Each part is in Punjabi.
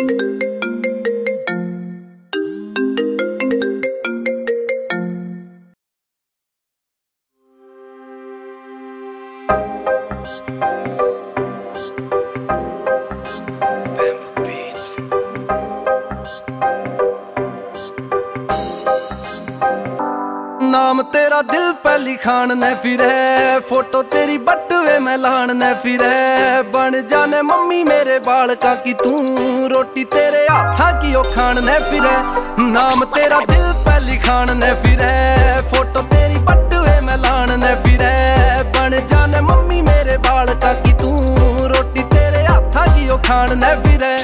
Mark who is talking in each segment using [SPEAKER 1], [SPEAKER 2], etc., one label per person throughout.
[SPEAKER 1] you ਨਾਮ ਤੇਰਾ ਦਿਲ ਪਹਿਲੀ ਖਾਨ ਨੇ ਫਿਰੇ। ਫੋਟੋ ਤੇਰੀ ਬਟਵੇ ਮੈਂ ਲਾਣ ਨੇ ਫਿਰੇ। ਬਣ ਜਾਣੇ ਮੰਮੀ ਮੇਰੇ ਬਾਲਕਾ ਕੀ ਤੂੰ। ਰੋਟੀ ਤੇਰੇ ਹੱਥਾਂ ਕੀ ਉਹ ਖਾਣ ਨੇ ਫਿਰੇ। ਨਾਮ ਤੇਰਾ ਦਿਲ ਪਹਿਲੀ ਖਾਨ ਨੇ ਫਿਰੇ। ਫੋਟੋ ਤੇਰੀ ਬਟਵੇ ਮੈਂ ਲਾਣ ਨੇ ਫਿਰੇ। ਬਣ ਜਾਣੇ ਮੰਮੀ ਮੇਰੇ ਬਾਲਕਾ ਕੀ ਤੂੰ। ਰੋਟੀ ਤੇਰੇ ਹੱਥਾਂ ਕੀ ਉਹ ਖਾਣ ਨੇ ਫਿਰੇ।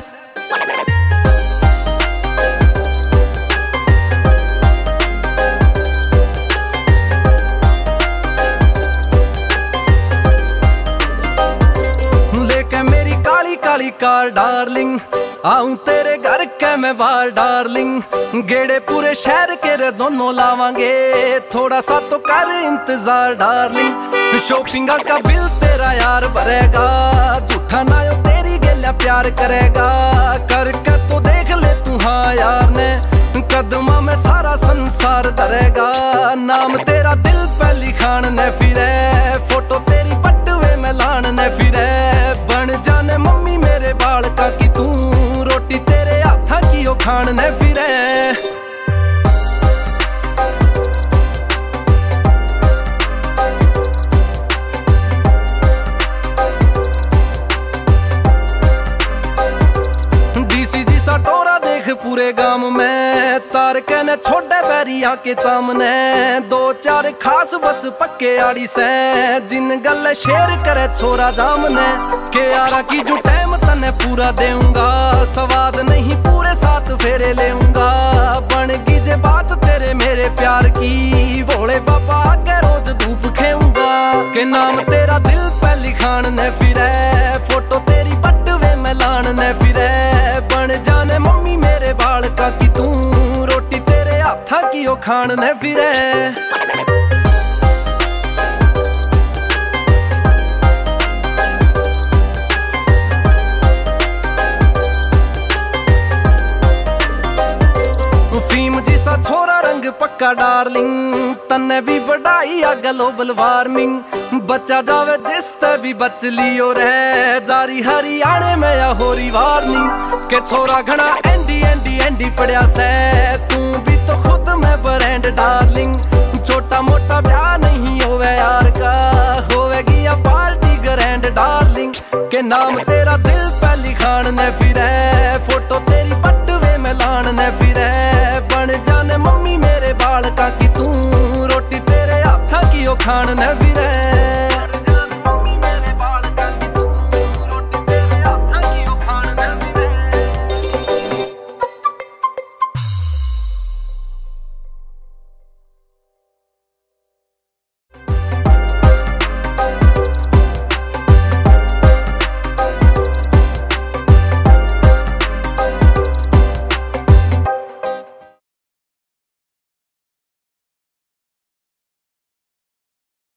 [SPEAKER 1] ਕਾਲੀ ਕਾਲੀ ਕਾਰ ਡਾਰਲਿੰਗ, ਆਉਂ ਤੇਰੇ ਘਰ ਕੇ ਮੈਂ ਬਾਹਰ ਡਾਰਲਿੰਗ? ਗੇੜੇ ਪੂਰੇ ਸ਼ਹਿਰ ਕੇ ਰੇ ਦੋਨੋਂ ਲਾਵਾਂਗੇ ਥੋੜਾ ਸਾ ਤੋ ਕਰ ਇੰਤਜ਼ਾਰ ਡਾਰਲਿੰਗ। ਸ਼ੋਪਿੰਗ ਦਾ ਬਿੱਲ ਤੇਰਾ ਯਾਰ ਭਰੇਗਾ, ਝੂਠਾ ਨਾ ਉਹ ਤੇਰੀ ਗੱਲਾਂ ਪਿਆਰ ਕਰੇਗਾ। ਕਰ ਕਰਕੇ ਤੂੰ ਦੇਖ ਲੈ ਤੂੰ, ਹਾਂ ਯਾਰ ਨੇ, ਕਦਮਾਂ ਮੈਂ ਸਾਰਾ ਸੰਸਾਰ ਧਰੇਗਾ। ਨਾਮ ਤੇਰਾ ਦਿਲ ਪੈ ਲਿਖਾਣ ਨੇ ਫਿਰੇ, ਫੋਟੋ ਪੂਰੇ ਗਾਮ ਮੈਂ ਤਾਰ ਕੇ ਨੇ ਛੋਡੇ ਬੈਰੀਆਂ ਕੇ ਸਾਹਮਣੇ। ਦੋ ਚਾਰ ਖਾਸ ਬਸ ਪੱਕੇ ਆੜੀ ਸੈ। ਜਿਨ ਗੱਲ ਸ਼ੇਰ ਕਰੇ ਛੋਰਾ ਜਾਮਨੇ। ਕੇ ਯਾਰਾ ਕੀ ਜੋ ਟਾਈਮ ਤਨੇ ਪੂਰਾ ਦੇਉਂਗਾ ਸਵਾਦ ਨਹੀਂ ਪੂਰੇ ਸਾਥ ਫੇਰੇ ਲੇਉਂਗਾ ਬਣ ਗਈ ਜੇ ਬਾਤ ਤੇਰੇ ਮੇਰੇ ਪਿਆਰ ਕੀ। ਭੋਲੇ ਬਾਬਾ ਅੱਗੇ ਰੋਜ਼ ਧੂਪ ਖੇਉਂਗਾ ਕੇ ਨਾਮ ਮਾਲਕਾ ਕੀ ਤੂੰ ਰੋਟੀ ਤੇਰੇ ਹੱਥਾਂ ਕੀ ਉਹ ਖਾਣ ਨੇ ਫਿਰੇ? ਫੀਮ ਰੰਗ ਪੱਕਾ ਡਾਰਲਿੰਗ, ਤੰਨੇ ਵੀ ਵਡਾਈ ਆ ਗਲੋਬਲ ਵਾਰਮਿੰਗ ਬੱਚਾ ਜਾਵੇ ਜਿਸ ਤੇ ਵੀ ਬਚ ਲਿਓ ਰਹਿ, ਜਾਰੀ ਹਰਿਆਣੇ ਮੈਂ ਆ ਹੋਰੀ ਵਾਰਨਿੰਗ। ਕਿ ਥੋੜਾ ਘਣਾ ਐਂਡੀ ਪੜਿਆ ਸੈ। ਤੂੰ ਵੀ ਤੋ ਖੁਦ ਮੈਂ ਬ੍ਰਾਂਡ ਡਾਰਲਿੰਗ ਛੋਟਾ ਮੋਟਾ ਵਿਆਹ ਨਹੀਂ ਹੋਵੇ ਯਾਰ ਕਾ ਹੋਵੇਗੀ ਆ ਪਾਰਟੀ ਗ੍ਰੈਂਡ ਡਾਰਲਿੰਗ ਕੇ ਨਾਮ ਤੇਰਾ ਦਿਲ ਪੈ ਖਾਣ ਨੇ ਫਿਰੈ। ਫੋਟੋ ਤੇਰੀ ਪੱਟਵੇ ਮੈਂ ਲਾਣ ਨੇ ਫਿਰੈ। ਬਣ ਜਾਣੇ ਮੰਮੀ ਮੇਰੇ ਬਾਲ ਕਾ ਕੀ ਤੂੰ। ਰੋਟੀ ਤੇਰੇ ਹੱਥਾਂ ਕੀ ਉਹ ਖਾਣ ਨੇ ਫਿਰੈ।